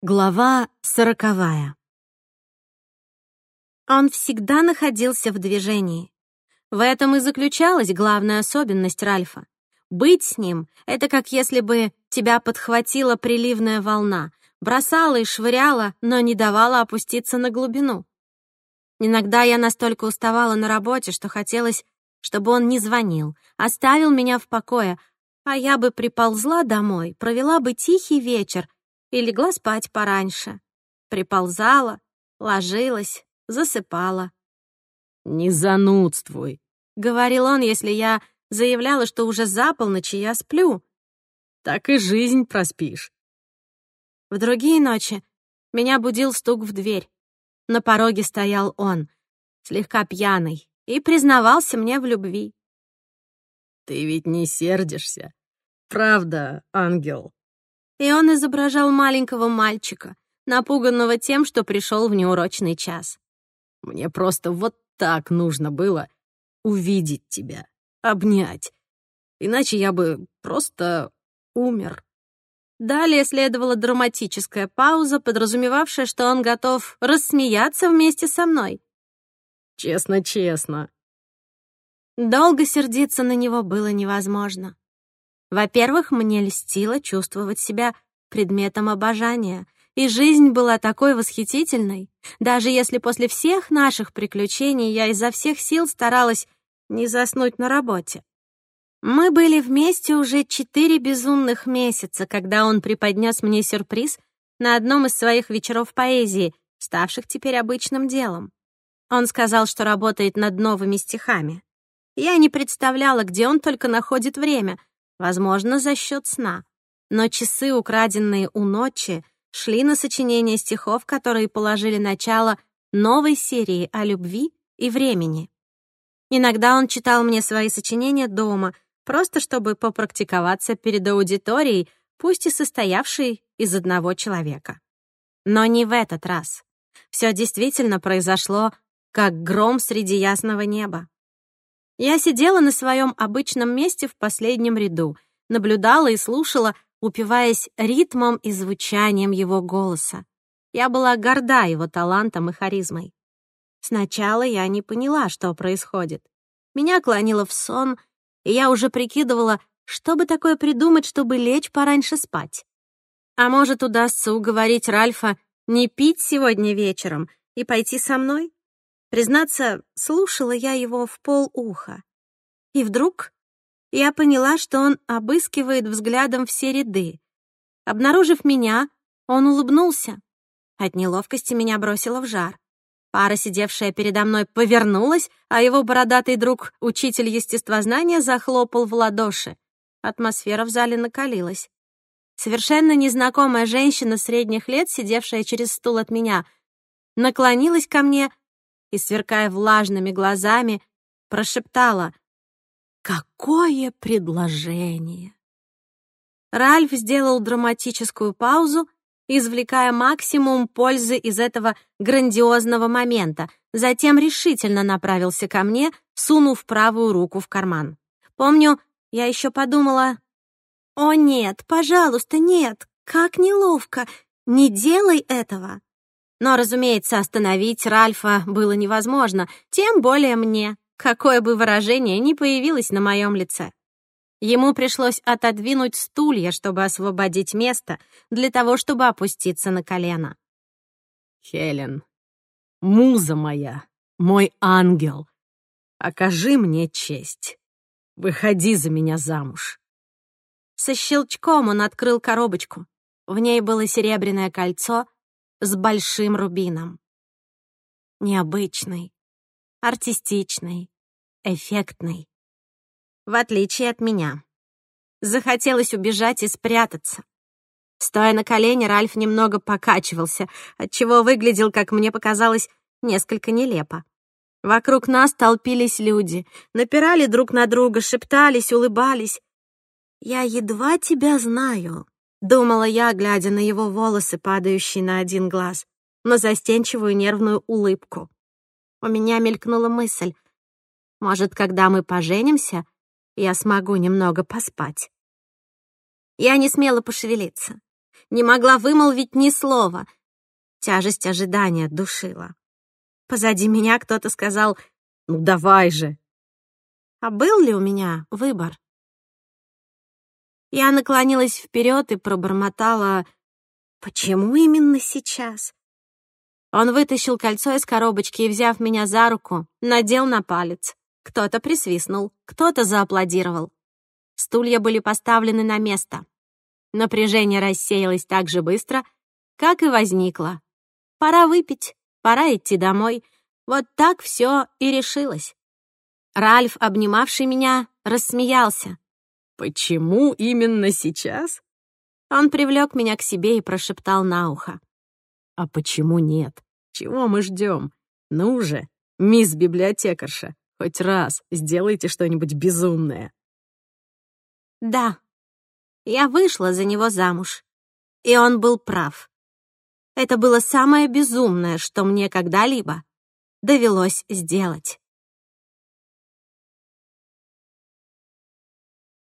Глава сороковая. Он всегда находился в движении. В этом и заключалась главная особенность Ральфа. Быть с ним — это как если бы тебя подхватила приливная волна, бросала и швыряла, но не давала опуститься на глубину. Иногда я настолько уставала на работе, что хотелось, чтобы он не звонил, оставил меня в покое, а я бы приползла домой, провела бы тихий вечер — и легла спать пораньше. Приползала, ложилась, засыпала. «Не занудствуй», — говорил он, если я заявляла, что уже за полночь я сплю. «Так и жизнь проспишь». В другие ночи меня будил стук в дверь. На пороге стоял он, слегка пьяный, и признавался мне в любви. «Ты ведь не сердишься, правда, ангел?» И он изображал маленького мальчика, напуганного тем, что пришел в неурочный час. «Мне просто вот так нужно было увидеть тебя, обнять. Иначе я бы просто умер». Далее следовала драматическая пауза, подразумевавшая, что он готов рассмеяться вместе со мной. «Честно-честно». Долго сердиться на него было невозможно. Во-первых, мне льстило чувствовать себя предметом обожания, и жизнь была такой восхитительной, даже если после всех наших приключений я изо всех сил старалась не заснуть на работе. Мы были вместе уже четыре безумных месяца, когда он преподнес мне сюрприз на одном из своих вечеров поэзии, ставших теперь обычным делом. Он сказал, что работает над новыми стихами. Я не представляла, где он только находит время, возможно, за счет сна. Но часы, украденные у ночи, шли на сочинение стихов, которые положили начало новой серии о любви и времени. Иногда он читал мне свои сочинения дома, просто чтобы попрактиковаться перед аудиторией, пусть и состоявшей из одного человека. Но не в этот раз. Все действительно произошло, как гром среди ясного неба. Я сидела на своем обычном месте в последнем ряду, наблюдала и слушала, упиваясь ритмом и звучанием его голоса. Я была горда его талантом и харизмой. Сначала я не поняла, что происходит. Меня клонило в сон, и я уже прикидывала, что бы такое придумать, чтобы лечь пораньше спать. А может, удастся уговорить Ральфа не пить сегодня вечером и пойти со мной? Признаться, слушала я его в полуха. И вдруг я поняла, что он обыскивает взглядом все ряды. Обнаружив меня, он улыбнулся. От неловкости меня бросило в жар. Пара, сидевшая передо мной, повернулась, а его бородатый друг, учитель естествознания, захлопал в ладоши. Атмосфера в зале накалилась. Совершенно незнакомая женщина средних лет, сидевшая через стул от меня, наклонилась ко мне и, сверкая влажными глазами, прошептала «Какое предложение!» Ральф сделал драматическую паузу, извлекая максимум пользы из этого грандиозного момента, затем решительно направился ко мне, сунув правую руку в карман. Помню, я еще подумала, «О нет, пожалуйста, нет, как неловко, не делай этого!» Но, разумеется, остановить Ральфа было невозможно, тем более мне, какое бы выражение ни появилось на моем лице. Ему пришлось отодвинуть стулья, чтобы освободить место для того, чтобы опуститься на колено. «Хелен, муза моя, мой ангел, окажи мне честь. Выходи за меня замуж». Со щелчком он открыл коробочку. В ней было серебряное кольцо — с большим рубином. Необычный, артистичный, эффектный. В отличие от меня. Захотелось убежать и спрятаться. Стоя на колене, Ральф немного покачивался, отчего выглядел, как мне показалось, несколько нелепо. Вокруг нас толпились люди, напирали друг на друга, шептались, улыбались. «Я едва тебя знаю», Думала я, глядя на его волосы, падающие на один глаз, на застенчивую нервную улыбку. У меня мелькнула мысль. Может, когда мы поженимся, я смогу немного поспать. Я не смела пошевелиться. не могла вымолвить ни слова. Тяжесть ожидания душила. Позади меня кто-то сказал «Ну давай же!» А был ли у меня выбор? Я наклонилась вперед и пробормотала «Почему именно сейчас?» Он вытащил кольцо из коробочки и, взяв меня за руку, надел на палец. Кто-то присвистнул, кто-то зааплодировал. Стулья были поставлены на место. Напряжение рассеялось так же быстро, как и возникло. Пора выпить, пора идти домой. Вот так все и решилось. Ральф, обнимавший меня, рассмеялся. «Почему именно сейчас?» Он привлек меня к себе и прошептал на ухо. «А почему нет? Чего мы ждем? Ну же, мисс библиотекарша, хоть раз сделайте что-нибудь безумное». Да, я вышла за него замуж, и он был прав. Это было самое безумное, что мне когда-либо довелось сделать.